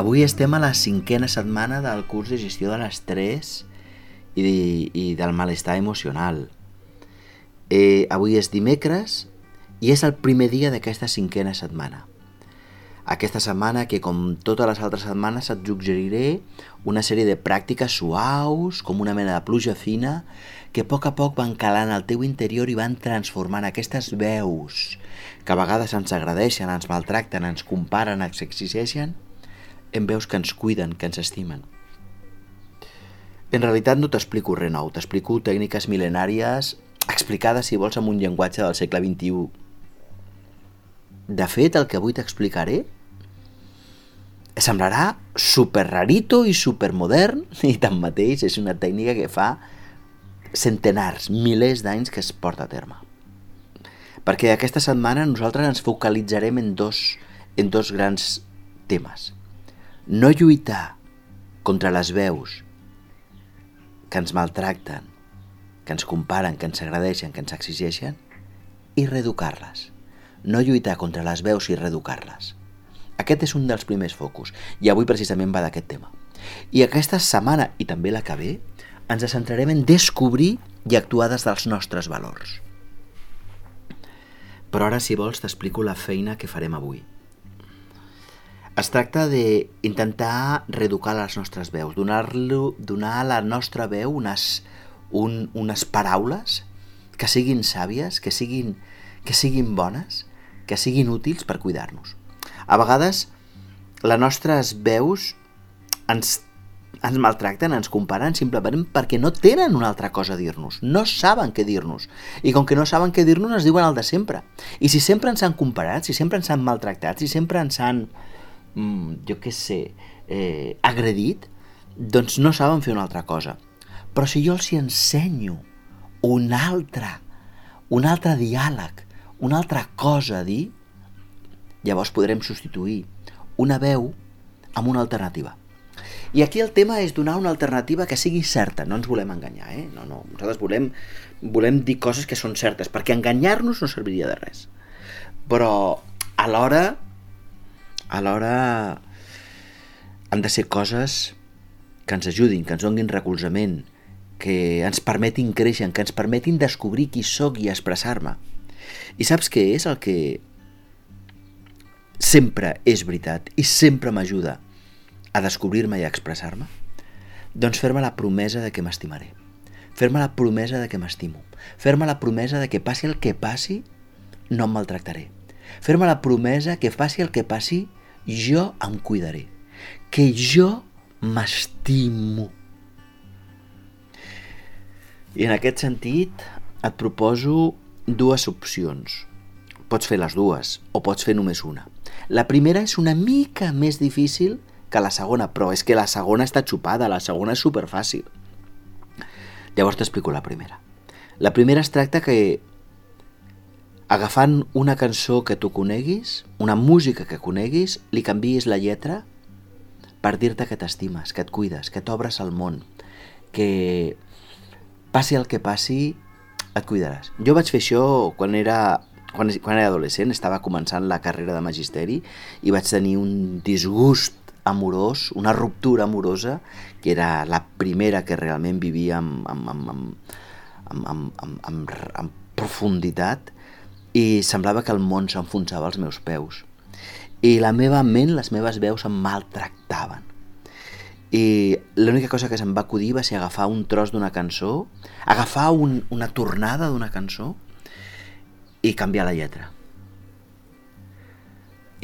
Avui estem a la cinquena setmana del curs de gestió de l'estrès i, i del malestar emocional. Eh, avui és dimecres i és el primer dia d'aquesta cinquena setmana. Aquesta setmana que, com totes les altres setmanes, et suggeriré una sèrie de pràctiques suaus, com una mena de pluja fina, que a poc a poc van calant al teu interior i van transformant aquestes veus que a vegades ens agradeixen, ens maltracten, ens comparen, ens exigeixen, en veus que ens cuiden, que ens estimen. En realitat no t'explico res nou, t'explico tècniques mil·lenàries explicades, si vols, amb un llenguatge del segle XXI. De fet, el que avui t'explicaré semblarà super rarito i super modern i tanmateix és una tècnica que fa centenars, milers d'anys que es porta a terme. Perquè aquesta setmana nosaltres ens focalitzarem en dos, en dos grans temes. No lluitar contra les veus que ens maltracten, que ens comparen, que ens agradeixen, que ens exigeixen, i reeducar-les. No lluitar contra les veus i reeducar-les. Aquest és un dels primers focus, i avui precisament va d'aquest tema. I aquesta setmana, i també la que ve, ens centrarem en descobrir i actuar des dels nostres valors. Però ara, si vols, t'explico la feina que farem avui. Es tracta d'intentar reeducar les nostres veus, donar, donar a la nostra veu unes, un, unes paraules que siguin sàvies, que siguin, que siguin bones, que siguin útils per cuidar-nos. A vegades, les nostres veus ens, ens maltracten, ens comparen simplement perquè no tenen una altra cosa a dir-nos, no saben què dir-nos. I com que no saben què dir-nos, ens diuen el de sempre. I si sempre ens han comparat, si sempre ens han maltractat, si sempre ens han mm, jo què sé, eh, agredit, doncs no saben fer una altra cosa. Però si jo els hi ensenyo un altre, un altre diàleg, una altra cosa a dir, llavors podrem substituir una veu amb una alternativa. I aquí el tema és donar una alternativa que sigui certa, no ens volem enganyar, eh? No, no, nosaltres volem, volem dir coses que són certes, perquè enganyar-nos no serviria de res. Però alhora alhora han de ser coses que ens ajudin, que ens donin recolzament, que ens permetin créixer, que ens permetin descobrir qui sóc i expressar-me. I saps què és el que sempre és veritat i sempre m'ajuda a descobrir-me i a expressar-me? Doncs fer-me la promesa de que m'estimaré. Fer-me la promesa de que m'estimo. Fer-me la promesa de que passi el que passi, no em maltractaré. Fer-me la promesa que passi el que passi, jo em cuidaré, que jo m'estimo. I en aquest sentit et proposo dues opcions. Pots fer les dues o pots fer només una. La primera és una mica més difícil que la segona, però és que la segona està xupada, la segona és superfàcil. Llavors t'explico la primera. La primera es tracta que agafant una cançó que tu coneguis, una música que coneguis, li canvies la lletra per dir-te que t'estimes, que et cuides, que t'obres al món, que passi el que passi, et cuidaràs. Jo vaig fer això quan era quan, quan era adolescent, estava començant la carrera de magisteri i vaig tenir un disgust amorós, una ruptura amorosa, que era la primera que realment vivia amb, amb, amb, amb, amb, amb, amb, amb profunditat, i semblava que el món s'enfonsava als meus peus. I la meva ment, les meves veus em maltractaven. I l'única cosa que se'm va acudir va ser agafar un tros d'una cançó, agafar un, una tornada d'una cançó i canviar la lletra.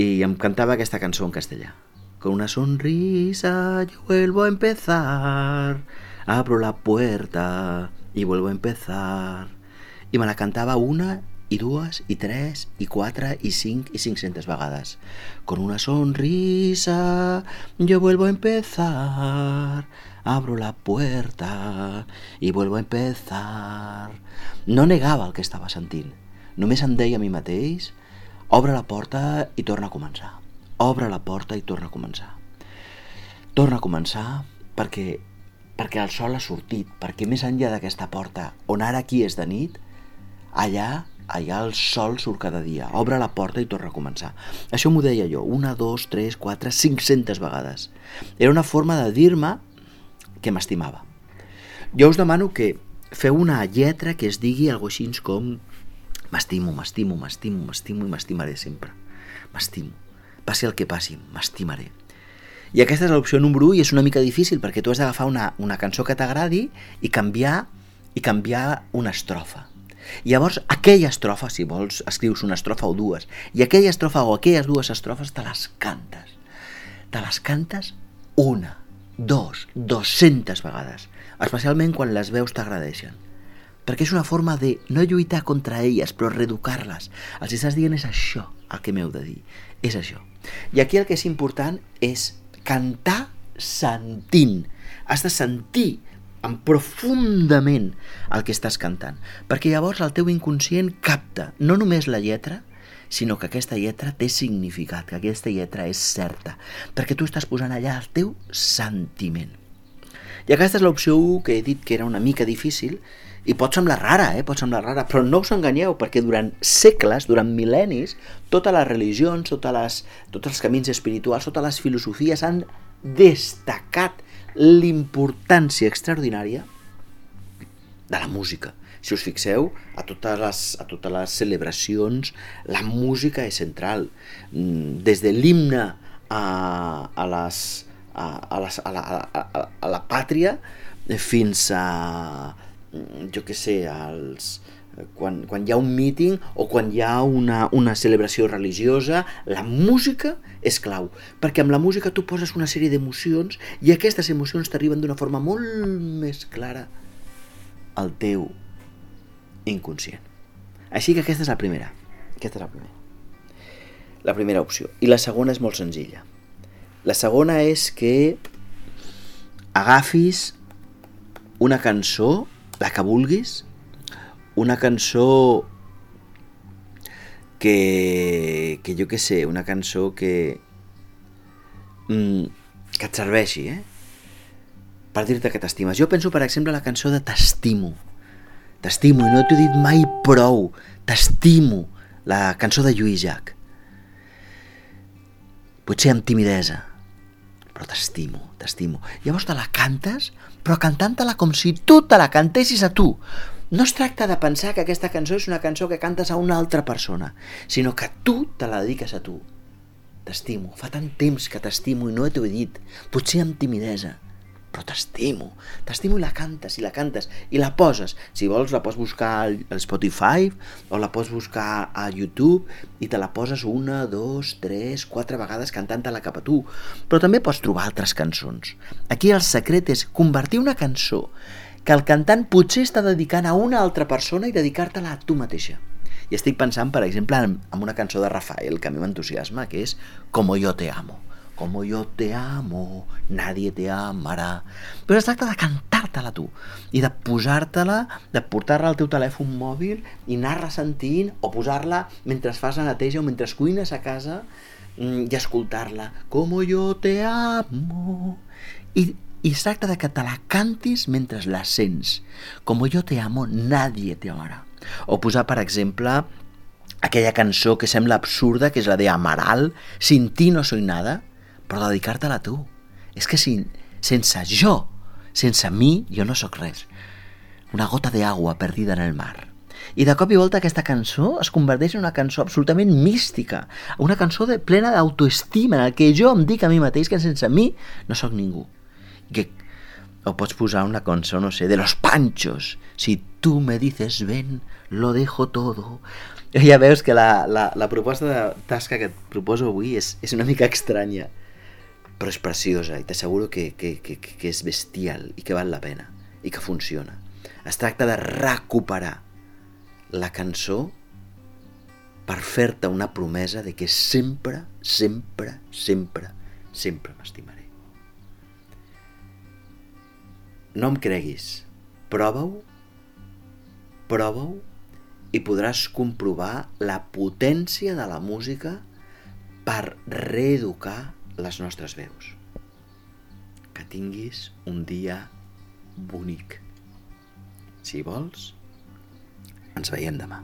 I em cantava aquesta cançó en castellà. Con una sonrisa yo vuelvo a empezar, abro la puerta y vuelvo a empezar. I me la cantava una i dues, i tres, i quatre, i cinc, i cinc-centes vegades. Con una sonrisa yo vuelvo a empezar, abro la puerta i vuelvo a empezar. No negava el que estava sentint, només em deia a mi mateix obre la porta i torna a començar. Obre la porta i torna a començar. Torna a començar perquè, perquè el sol ha sortit, perquè més enllà d'aquesta porta, on ara aquí és de nit, allà allà el sol surt cada dia, obre la porta i torna a començar. Això m'ho deia jo, una, dos, tres, quatre, cinc-centes vegades. Era una forma de dir-me que m'estimava. Jo us demano que feu una lletra que es digui algo així com m'estimo, m'estimo, m'estimo, m'estimo i m'estimaré sempre. M'estimo. Passi el que passi, m'estimaré. I aquesta és l'opció número 1 i és una mica difícil perquè tu has d'agafar una, una cançó que t'agradi i canviar i canviar una estrofa. Llavors, aquella estrofa, si vols, escrius una estrofa o dues, i aquella estrofa o aquelles dues estrofes te les cantes. Te les cantes una, dos, doscentes vegades, especialment quan les veus t'agradeixen. Perquè és una forma de no lluitar contra elles, però reeducar-les. Els estàs dient és això el que m'heu de dir, és això. I aquí el que és important és cantar sentint. Has de sentir en profundament el que estàs cantant, perquè llavors el teu inconscient capta no només la lletra, sinó que aquesta lletra té significat, que aquesta lletra és certa, perquè tu estàs posant allà el teu sentiment. I aquesta és l'opció 1 que he dit que era una mica difícil, i pot semblar rara, eh? pot semblar rara, però no us enganyeu, perquè durant segles, durant mil·lennis, totes les religions, totes les, tots els camins espirituals, totes les filosofies han destacat l'importància extraordinària de la música. Si us fixeu, a totes les, a totes les celebracions la música és central. Mm, des de l'himne a, a, les, a, a, les, a, la, a, a la pàtria fins a Mm, jo que sé, els, quan, quan hi ha un míting o quan hi ha una, una celebració religiosa, la música és clau, perquè amb la música tu poses una sèrie d'emocions i aquestes emocions t'arriben d'una forma molt més clara al teu inconscient. Així que aquesta és la primera. Aquesta és la primera. La primera opció. I la segona és molt senzilla. La segona és que agafis una cançó la que vulguis, una cançó que, que jo que sé, una cançó que, mm, que et serveixi, eh? per dir-te que t'estimes. Jo penso, per exemple, la cançó de T'estimo. T'estimo, i no t'ho he dit mai prou. T'estimo, la cançó de Lluís Llach. Potser amb timidesa, però t'estimo, t'estimo. Llavors te la cantes però cantant-te-la com si tu te la cantessis a tu. No es tracta de pensar que aquesta cançó és una cançó que cantes a una altra persona, sinó que tu te la dediques a tu. T'estimo, fa tant temps que t'estimo i no t'ho he dit, potser amb timidesa, però t'estimo, t'estimo i la cantes, i la cantes, i la poses. Si vols la pots buscar al Spotify o la pots buscar a YouTube i te la poses una, dos, tres, quatre vegades cantant-te-la cap a tu. Però també pots trobar altres cançons. Aquí el secret és convertir una cançó que el cantant potser està dedicant a una altra persona i dedicar-te-la a tu mateixa. I estic pensant, per exemple, en una cançó de Rafael que a mi m'entusiasma, que és Como yo te amo como yo te amo, nadie te amarà. Però es tracta de cantar-te-la tu i de posar-te-la, de portar-la al teu telèfon mòbil i anar ressentint o posar-la mentre fas la neteja o mentre cuines a casa mm, i escoltar-la. Como yo te amo. I, es tracta de que te la cantis mentre la sents. Como yo te amo, nadie te amarà. O posar, per exemple, aquella cançó que sembla absurda, que és la de Amaral, Sin ti no soy nada, però dedicar-te-la tu. És que si, sense jo, sense mi, jo no sóc res. Una gota d'aigua perdida en el mar. I de cop i volta aquesta cançó es converteix en una cançó absolutament mística, una cançó de, plena d'autoestima, en el que jo em dic a mi mateix que sense mi no sóc ningú. Que, o pots posar una cançó, no sé, de los panchos. Si tu me dices ven, lo dejo todo. Ja veus que la, la, la proposta de tasca que et proposo avui és, és una mica estranya però és preciosa i t'asseguro que, que, que, que és bestial i que val la pena i que funciona. Es tracta de recuperar la cançó per fer-te una promesa de que sempre, sempre, sempre, sempre m'estimaré. No em creguis, prova-ho, prova-ho i podràs comprovar la potència de la música per reeducar les nostres veus. Que tinguis un dia bonic. Si vols, ens veiem demà.